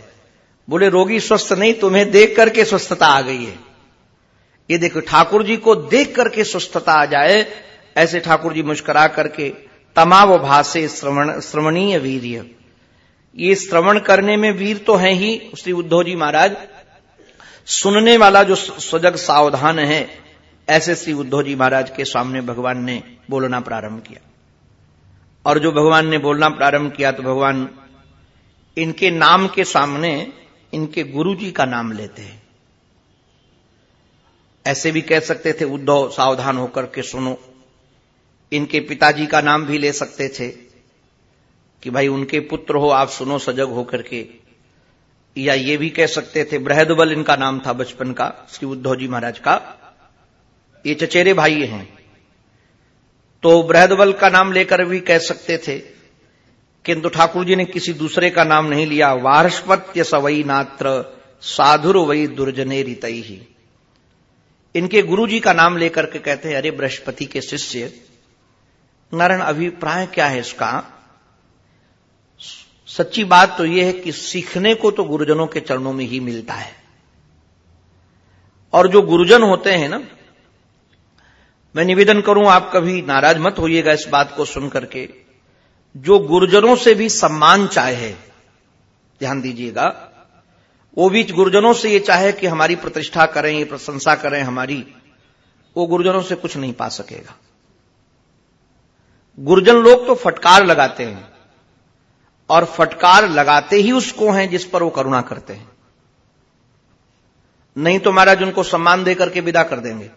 बोले, रोगी स्वस्थ नहीं, तुम्हें देख करके स्वस्थता आ गई है। ये देखो, ठाकुर जी को देख करके स्वस्थता आ जाए, ऐसे ठाकुर जी मुस्करा करके तमाव भाषे श्रवण, श्रवणीय वीर्य। ये श्रवण करने में वीर तो है ही, श्री उद्धव जी महाराज। सुनने वाला जो सजग सावधान है, ऐसे श्री उद्धव जी महाराज के सामने भगवान ने बोलना प्रारंभ किया। और जो भगवान ने बोलना प्रारंभ किया तो भगवान इनके नाम के सामने इनके गुरु जी का नाम लेते हैं। ऐसे भी कह सकते थे, उद्धव सावधान होकर के सुनो। इनके पिताजी का नाम भी ले सकते थे कि भाई उनके पुत्र हो, आप सुनो सजग होकर के। या ये भी कह सकते थे, बृहदबल इनका नाम था बचपन का, श्री उद्धव जी महाराज का। ये चचेरे भाई हैं। तो बृहदबल का नाम लेकर भी कह सकते थे, किंतु ठाकुर जी ने किसी दूसरे का नाम नहीं लिया। वार्षपत्य सवई नात्र, साधुर वही दुर्जने रितई ही इनके गुरु जी का नाम लेकर के कहते हैं, अरे बृहस्पति के शिष्य नारायण, अभिप्राय क्या है इसका? सच्ची बात तो यह है कि सीखने को तो गुरुजनों के चरणों में ही मिलता है। और जो गुरुजन होते हैं ना, मैं निवेदन करूँ, आप कभी नाराज़ मत होइएगा इस बात को सुन करके जो गुरुजनों से भी सम्मान चाहे ध्यान दीजिएगा, वो भी गुरुजनों से ये चाहे कि हमारी प्रतिष्ठा करें, ये प्रशंसा करें हमारी, वो गुरुजनों से कुछ नहीं पा सकेगा। गुरुजन लोग तो फटकार लगाते हैं और फटकार लगाते ही उसको हैं जिस पर वो करुणा करते हैं। नहीं तो महाराज उनको सम्मान देकर के विदा कर देंगे।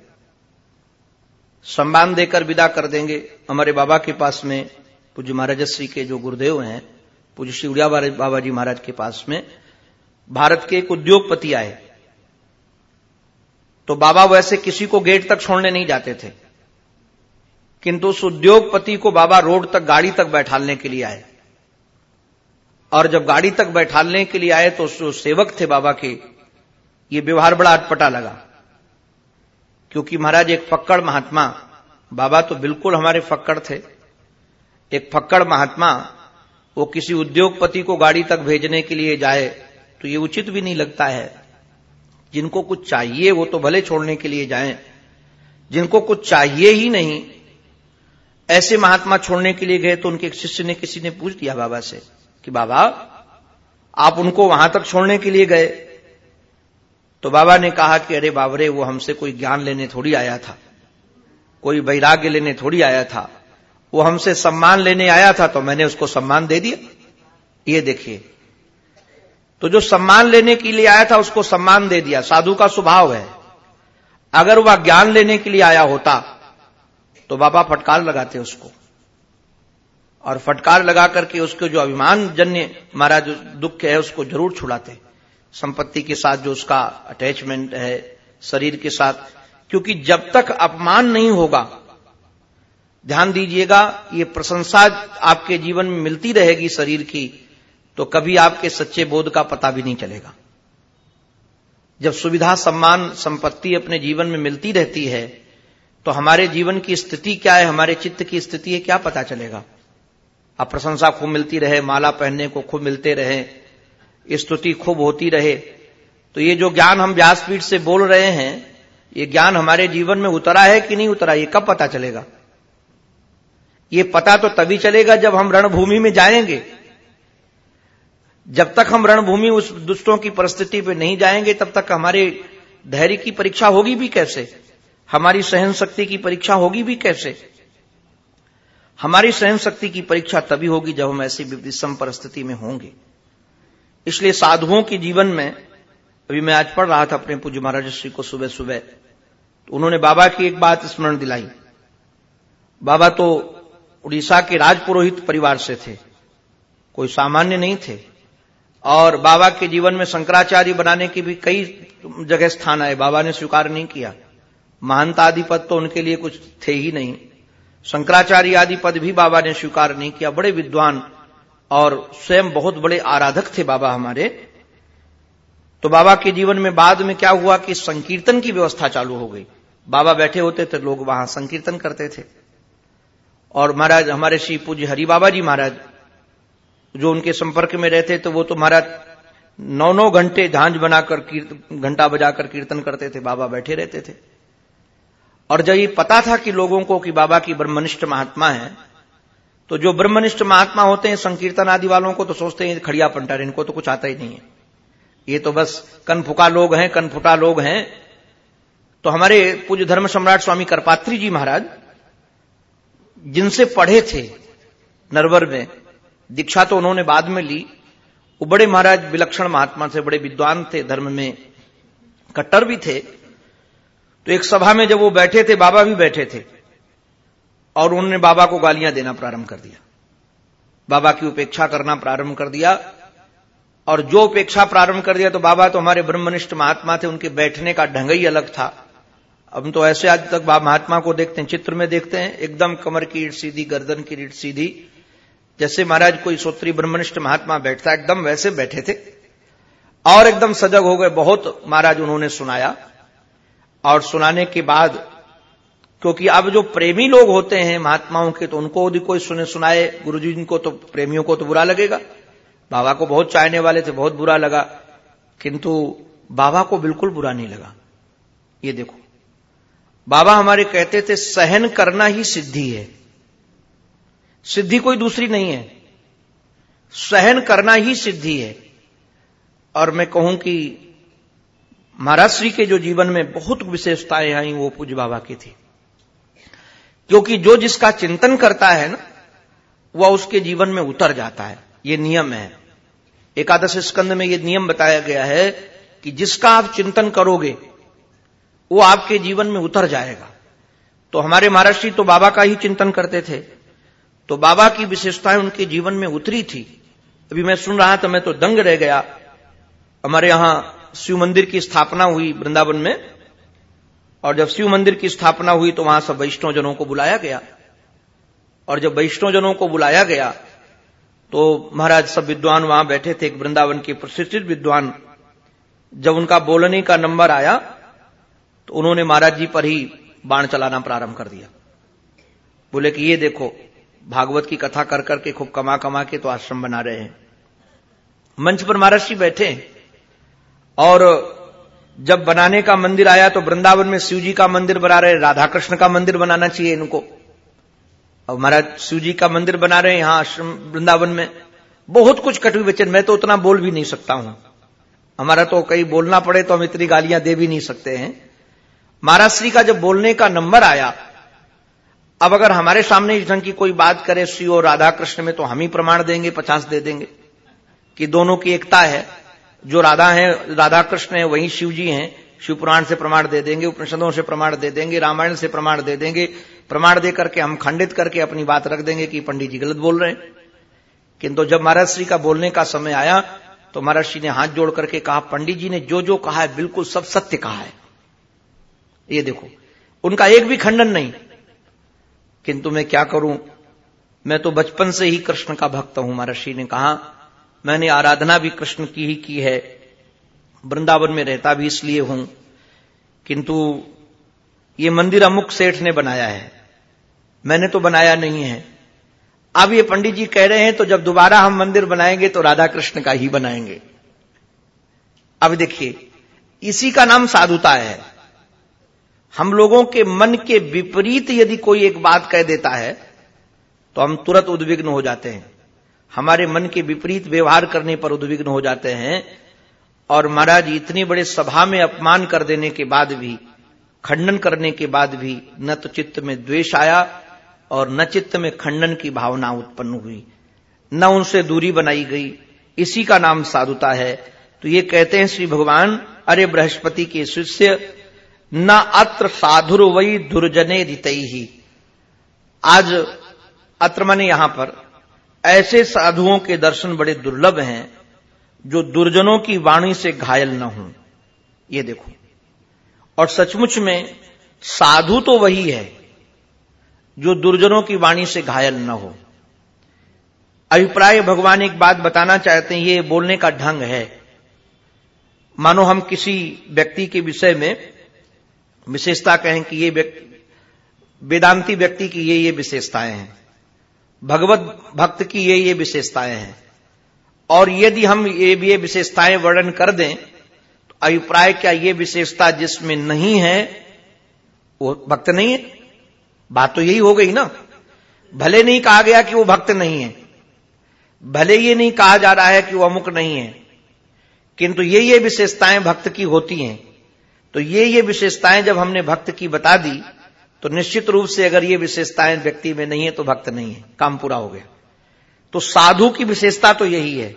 सम्मान देकर विदा कर देंगे। हमारे बाबा के पास में, पूज्य महाराजश्री के जो गुरुदेव हैं, पूज्य श्री उड़िया बाबा जी महाराज के पास में भारत के एक उद्योगपति आए। तो बाबा वैसे किसी को गेट तक छोड़ने नहीं जाते थे। किंतु उस उद्योगपति को बाबा रोड तक, गाड़ी तक बैठालने के लिए आए। और जब गाड़ी तक बैठालने के लिए आए तो जो सेवक थे बाबा के। ये व्यवहार बड़ा अटपटा लगा। क्योंकि महाराज, एक फक्कड़ महात्मा, बाबा तो बिल्कुल हमारे फक्कड़ थे। एक फक्कड़ महात्मा, वो किसी उद्योगपति को गाड़ी तक भेजने के लिए जाए तो ये उचित भी नहीं लगता है। जिनको कुछ चाहिए, वो तो भले छोड़ने के लिए जाएँ। जिनको कुछ चाहिए ही नहीं ऐसे महात्मा छोड़ने के लिए गए तो उनके एक शिष्य ने किसी ने पूछ दिया बाबा से कि बाबा, आप उनको वहाँ तक छोड़ने के लिए गए। तो बाबा ने कहा कि अरे बाबरे, वो हमसे कोई ज्ञान लेने थोड़ी आया था, कोई वैराग्य लेने थोड़ी आया था, वो हमसे सम्मान लेने आया था तो मैंने उसको सम्मान दे दिया। ये देखिए तो जो सम्मान लेने के लिए आया था, उसको सम्मान दे दिया। साधु का स्वभाव है। अगर वह ज्ञान लेने के लिए आया होता तो बाबा फटकार लगाते उसको। और फटकार लगा करके उसके जो अभिमान जन्य महाराज दुख है, उसको ज़रूर छुड़ाते। संपत्ति के साथ जो उसका अटैचमेंट है, शरीर के साथ, क्योंकि जब तक अपमान नहीं होगा, ध्यान दीजिएगा, ये प्रशंसा आपके जीवन में मिलती रहेगी शरीर की तो कभी आपके सच्चे बोध का पता भी नहीं चलेगा। जब सुविधा सम्मान, संपत्ति अपने जीवन में मिलती रहती है तो हमारे जीवन की स्थिति क्या है, हमारे चित्त की स्थिति है, क्या पता चलेगा? अब प्रशंसा खूब मिलती रहे, माला पहनने को खूब मिलते रहे, स्तुति खूब होती रहे। तो ये जो ज्ञान हम व्यासपीठ से बोल रहे हैं, ये ज्ञान हमारे जीवन में उतरा है कि नहीं उतरा, ये कब पता चलेगा? ये पता तो तभी चलेगा जब हम रणभूमि में जाएँगे। जब तक हम रणभूमि उस दुष्टों की परिस्थिति पे नहीं जाएँगे, तब तक हमारे धैर्य की परीक्षा होगी भी कैसे? हमारी सहन शक्ति की परीक्षा होगी भी कैसे? हमारी सहन शक्ति की परीक्षा तभी होगी जब हम ऐसी विषम परिस्थिति में होंगे। इसलिए साधुओं के जीवन में, अभी मैं आज पढ़ रहा था अपने पूज्य महाराज श्री को सुबह सुबह तो उन्होंने बाबा की एक बात स्मरण दिलाई। बाबा तो उड़ीसा के राजपुरोहित परिवार से थे, कोई सामान्य नहीं थे, और बाबा के जीवन में शंकराचार्य बनाने की भी कई जगह स्थान आए, बाबा ने स्वीकार नहीं किया। महानता आदि पद तो उनके लिए कुछ थे ही नहीं। शंकराचार्य आदि पद भी बाबा ने स्वीकार नहीं किया। बड़े विद्वान और स्वयं बहुत बड़े आराधक थे बाबा हमारे। तो बाबा के जीवन में बाद में क्या हुआ कि संकीर्तन की व्यवस्था चालू हो गई। बाबा बैठे होते थे, लोग वहाँ संकीर्तन करते थे। और महाराज, हमारे श्री पूज्य हरि बाबा जी महाराज, जो उनके संपर्क में रहते तो वो तो महाराज नौ नौ घंटे झांझ बनाकर घंटा बजाकर कीर्तन करते थे, बाबा बैठे रहते थे। और जब ये पता था कि लोगों को कि बाबा की ब्रह्मनिष्ठ महात्मा है तो जो ब्रह्मनिष्ठ महात्मा होते हैं संकीर्तन आदि वालों को तो सोचते हैं खड़िया पंटर, इनको तो कुछ आता ही नहीं है। ये तो बस कनफुका लोग हैं, कनफुटा लोग हैं। तो हमारे पूज्य धर्म सम्राट स्वामी करपात्री जी महाराज, जिनसे पढ़े थे नरवर में, दीक्षा तो उन्होंने बाद में ली। वो बड़े महाराज विलक्षण महात्मा थे, बड़े विद्वान थे, धर्म में कट्टर भी थे। तो एक सभा में जब वो बैठे थे, बाबा भी बैठे थे, और उन्होंने बाबा को गालियाँ देना प्रारंभ कर दिया। बाबा की उपेक्षा करना प्रारंभ कर दिया, और जो उपेक्षा प्रारंभ कर दिया तो बाबा तो हमारे ब्रह्मनिष्ठ महात्मा थे, उनके बैठने का ढंग ही अलग था। अब तो ऐसे आज तक महात्मा को देखते हैं, चित्र में देखते हैं, एकदम कमर की ईट सीधी, गर्दन की ईट सीधी, जैसे महाराज कोई सोत्री ब्रह्मनिष्ठ महात्मा बैठता, एकदम वैसे बैठे थे, और एकदम सजग हो गए, बहुत महाराज उन्होंने सुनाया। और सुनाने के बाद, क्योंकि अब जो प्रेमी लोग होते हैं महात्माओं के तो उनको यदि कोई सुने सुनाए गुरु जी को तो प्रेमियों को तो बुरा लगेगा। बाबा को बहुत चाहने वाले थे, बहुत बुरा लगा, किंतु बाबा को बिल्कुल बुरा नहीं लगा। ये देखो, बाबा हमारे कहते थे, सहन करना ही सिद्धि है। सिद्धि कोई दूसरी नहीं है। सहन करना ही सिद्धि है। और मैं कहूँ कि महाराज श्री के जो जीवन में बहुत विशेषताएँ आई, वो पूज बाबा की थी। क्योंकि जो जिसका चिंतन करता है ना, वह उसके जीवन में उतर जाता है। ये नियम है। एकादश स्कंद में यह नियम बताया गया है कि जिसका आप चिंतन करोगे, वो आपके जीवन में उतर जाएगा। तो हमारे महाराष्ट्री तो बाबा का ही चिंतन करते थे। तो बाबा की विशेषताएँ उनके जीवन में उतरी थी। अभी मैं सुन रहा था, मैं तो दंग रह गया। हमारे यहाँ शिव मंदिर की स्थापना हुई वृंदावन में, और जब शिव मंदिर की स्थापना हुई तो वहाँ सब वैष्णव जनों को बुलाया गया। और जब वैष्णव जनों को बुलाया गया तो महाराज सब विद्वान वहाँ बैठे थे, एक वृंदावन के प्रशिक्षित विद्वान। जब उनका बोलने का नंबर आया तो उन्होंने महाराज जी पर ही बाण चलाना प्रारंभ कर दिया। बोले कि ये देखो, भागवत की कथा कर करके खूब कमा कमा के तो आश्रम बना रहे हैं। मंच पर महाराज जी बैठे और जब बनाने का मंदिर आया तो वृंदावन में शिव जी का मंदिर बना रहे राधा कृष्ण का मंदिर बनाना चाहिए इनको। अब महाराज शिव जी का मंदिर बना रहे यहाँ आश्रम, वृंदावन में। बहुत कुछ कटवी वचन, मैं तो उतना बोल भी नहीं सकता हूँ। हमारा तो कहीं बोलना पड़े तो हम इतनी गालियाँ दे भी नहीं सकते हैं। महाराज, श्री का जब बोलने का नंबर आया, अब अगर हमारे सामने इस ढंग की कोई बात करे श्री और राधा कृष्ण में तो हम ही प्रमाण देंगे, पचास दे देंगे, कि दोनों की एकता है। जो राधा है राधा कृष्ण है, वही शिव जी हैं। शिव पुराण से प्रमाण दे देंगे, उपनिषदों से प्रमाण दे देंगे, रामायण से प्रमाण दे देंगे। प्रमाण दे करके हम खंडित करके अपनी बात रख देंगे कि पंडित जी गलत बोल रहे हैं। किंतु जब महाराज श्री का बोलने का समय आया तो महाराज श्री ने हाथ जोड़ करके कहा, पंडित जी ने जो जो कहा है, बिल्कुल सब सत्य कहा है। ये देखो, उनका एक भी खंडन नहीं। किंतु मैं क्या करूँ? मैं तो बचपन से ही कृष्ण का भक्त हूँ महर्षि ने कहा। मैंने आराधना भी कृष्ण की ही की है। वृंदावन में रहता भी इसलिए हूँ। किंतु ये मंदिर अमुक सेठ ने बनाया है। मैंने तो बनाया नहीं है। अब ये पंडित जी कह रहे हैं तो जब दोबारा हम मंदिर बनाएँगे तो राधा कृष्ण का ही बनाएँगे। अब देखिए, इसी का नाम साधुता है। हम लोगों के मन के विपरीत यदि कोई एक बात कह देता है तो हम तुरंत उद्विग्न हो जाते हैं। हमारे मन के विपरीत व्यवहार करने पर उद्विग्न हो जाते हैं और महाराज, इतनी बड़े सभा में अपमान कर देने के बाद भी, खंडन करने के बाद भी, न तो चित्त में द्वेष आया और न चित्त में खंडन की भावना उत्पन्न हुई। न उनसे दूरी बनाई गई। इसी का नाम साधुता है। तो ये कहते हैं श्री भगवान, अरे बृहस्पति के शिष्य, न अत्र साधुर वही दुर्जने रितई ही आज अत्र मने यहाँ पर ऐसे साधुओं के दर्शन बड़े दुर्लभ हैं, जो दुर्जनों की वाणी से घायल न हो। ये देखो। और सचमुच में साधु तो वही है, जो दुर्जनों की वाणी से घायल न हो। अभिप्राय भगवान एक बात बताना चाहते हैं, ये बोलने का ढंग है। मानो हम किसी व्यक्ति के विषय में विशेषता कहें कि ये वेदांती व्यक्ति की ये ये विशेषताएँ हैं। भगवत भक्त की ये ये विशेषताएँ हैं। और यदि हम ये ये विशेषताएँ वर्णन कर दें तो अभिप्राय क्या ये विशेषता जिसमें नहीं है, वो भक्त नहीं है? बात तो यही हो गई ना। भले नहीं कहा गया कि वो भक्त नहीं है। भले ये नहीं कहा जा रहा है कि वो अमुक नहीं है। किंतु ये ये विशेषताएँ भक्त की होती हैं। तो ये ये विशेषताएँ जब हमने भक्त की बता दी तो निश्चित रूप से अगर ये विशेषताएँ व्यक्ति में नहीं है तो भक्त नहीं है, काम पूरा हो गया। तो साधु की विशेषता तो यही है।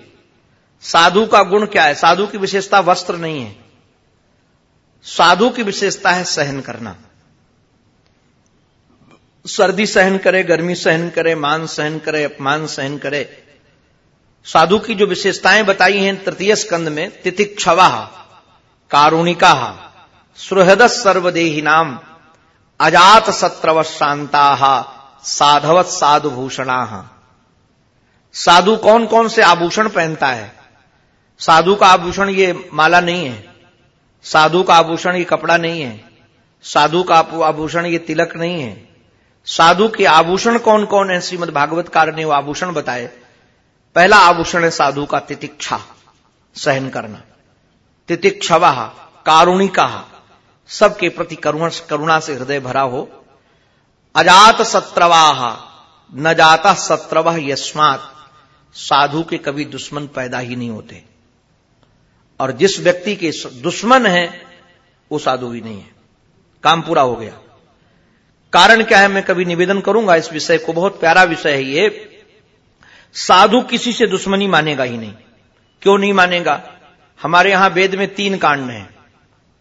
साधु का गुण क्या है? साधु की विशेषता वस्त्र नहीं है। साधु की विशेषता है सहन करना। सर्दी सहन करे, गर्मी सहन करे, मान सहन करे, अपमान सहन करे। साधु की जो विशेषताएँ बताई हैं तृतीय स्कंद में, तिथिक्षवा, कारुणिका, सुहृद सर्वदेही नाम अजात सत्रव शांता साधवत साधु भूषणा साधु कौन कौन से आभूषण पहनता है? साधु का आभूषण ये माला नहीं है। साधु का आभूषण ये कपड़ा नहीं है। साधु का आभूषण ये तिलक नहीं है। साधु के आभूषण कौन कौन है? श्रीमद भागवत कार ने वो आभूषण बताए। पहला आभूषण है साधु का तितिक्षा, सहन करना। तितिक्षवा, कारुणिका। सबके प्रति करुणा करुणा से हृदय भरा हो। अजात सत्रवाह, न जाता सत्रवह यस्मात। साधु के कभी दुश्मन पैदा ही नहीं होते। और जिस व्यक्ति के दुश्मन है, वो साधु ही नहीं है। काम पूरा हो गया। कारण क्या है, मैं कभी निवेदन करूँगा इस विषय को। बहुत प्यारा विषय है ये। साधु किसी से दुश्मनी मानेगा ही नहीं। क्यों नहीं मानेगा? हमारे यहाँ वेद में तीन कांड हैं।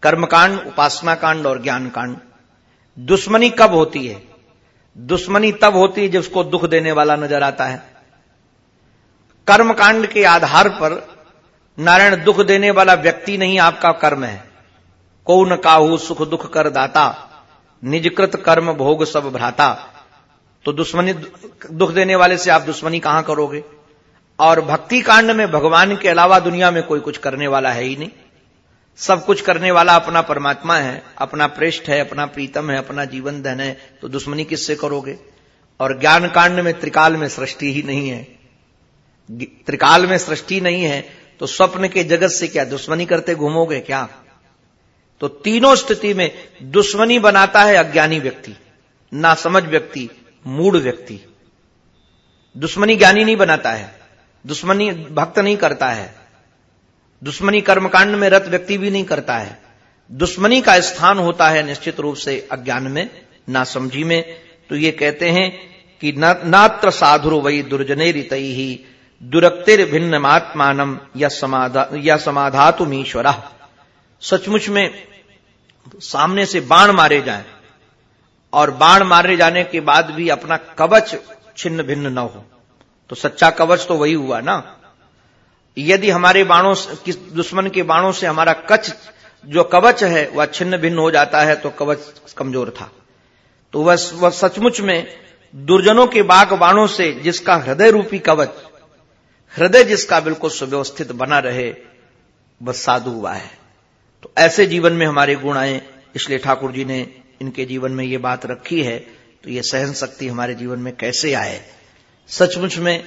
कर्मकांड उपासना कांड और ज्ञान कांड दुश्मनी कब होती है? दुश्मनी तब होती है जब उसको दुख देने वाला नज़र आता है। कर्मकांड के आधार पर नारायण दुख देने वाला व्यक्ति नहीं आपका कर्म है। को न काहू सुख दुख कर दाता, निजकृत कर्म भोग सब भ्राता। तो दुश्मनी दुख देने वाले से आप दुश्मनी कहाँ करोगे? और भक्ति कांड में भगवान के अलावा दुनिया में कोई कुछ करने वाला है ही नहीं। सब कुछ करने वाला अपना परमात्मा है, अपना पृष्ठ है, अपना प्रीतम है, अपना जीवन धन है तो दुश्मनी किससे करोगे? और ज्ञान कांड में त्रिकाल में सृष्टि ही नहीं है। त्रिकाल में सृष्टि नहीं है तो स्वप्न के जगत से क्या दुश्मनी करते घूमोगे क्या? तो तीनों स्थिति में दुश्मनी बनाता है अज्ञानी व्यक्ति ना समझ व्यक्ति मूड व्यक्ति। दुश्मनी ज्ञानी नहीं बनाता है, दुश्मनी भक्त नहीं करता है। दुश्मनी कर्मकांड में रत व्यक्ति भी नहीं करता है। दुश्मनी का स्थान होता है निश्चित रूप से अज्ञान में ना समझी में। तो ये कहते हैं कि नात्र साधुर वही दुर्जने रित ही दुरक्तिर भिन्न आत्मानम या समाधा, या समाधातुमीश्वर। सचमुच में सामने से बाण मारे जाए और बाण मारे जाने के बाद भी अपना कवच छिन्न भिन्न न हो। तो सच्चा कवच तो वही हुआ ना? यदि हमारे बाणों किस दुश्मन के बाणों से हमारा कच जो कवच है, वह छिन्न भिन्न हो जाता है तो कवच कमज़ोर था। तो वह वह सचमुच में दुर्जनों के बाग बाणों से जिसका हृदय रूपी कवच, हृदय जिसका बिल्कुल सुव्यवस्थित बना रहे, वह साधु हुआ है। तो ऐसे जीवन में हमारे गुण आए, इसलिए ठाकुर जी ने इनके जीवन में ये बात रखी है तो ये सहन शक्ति हमारे जीवन में कैसे आए? सचमुच में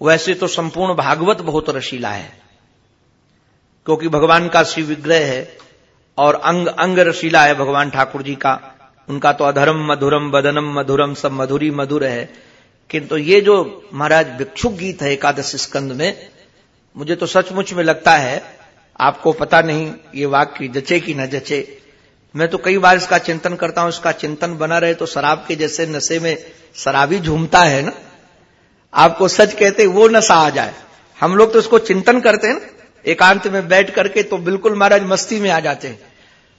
वैसे तो संपूर्ण भागवत बहुत रशीला है, क्योंकि भगवान का श्री विग्रह है और अंग अंग रसीला है भगवान ठाकुर जी का। उनका तो अधर्म, मधुरम, बदनम, मधुरम, सब मधुरी, मधुर है। किंतु ये जो महाराज भिक्षुक गीत है एकादश स्कंद में, मुझे तो सचमुच में लगता है, आपको पता नहीं, ये वाक्य जचे कि न जचे। मैं तो कई बार इसका चिंतन करता हूँ, इसका चिंतन बना रहे तो शराब के जैसे नशे में शराबी झूमता है ना। आपको सच कहते वो नशा आ जाए। हम लोग तो इसको चिंतन करते हैं एकांत में बैठ करके तो बिल्कुल महाराज मस्ती में आ जाते हैं।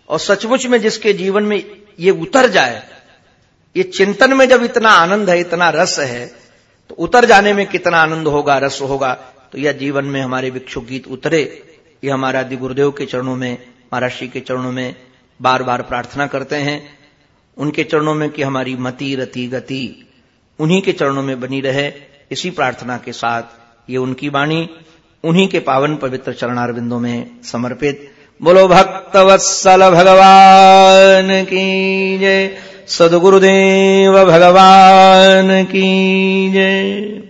और सचमुच में जिसके जीवन में ये उतर जाए, ये चिंतन में जब इतना आनंद है, इतना रस है तो उतर जाने में कितना आनंद होगा, रस होगा तो यह जीवन में हमारे भिक्षु गीत उतरे। ये हमारा आदि गुरुदेव के चरणों में महाराष्ट्री के चरणों में बार बार प्रार्थना करते हैं। उनके चरणों में कि हमारी मति रति गति, उन्हीं के चरणों में बनी रहे। इसी प्रार्थना के साथ ये उनकी वाणी उन्हीं के पावन पवित्र चरणारविंदों में समर्पित। बोलो भक्त वत्सल भगवान की जय। सदगुरुदेव भगवान की जय।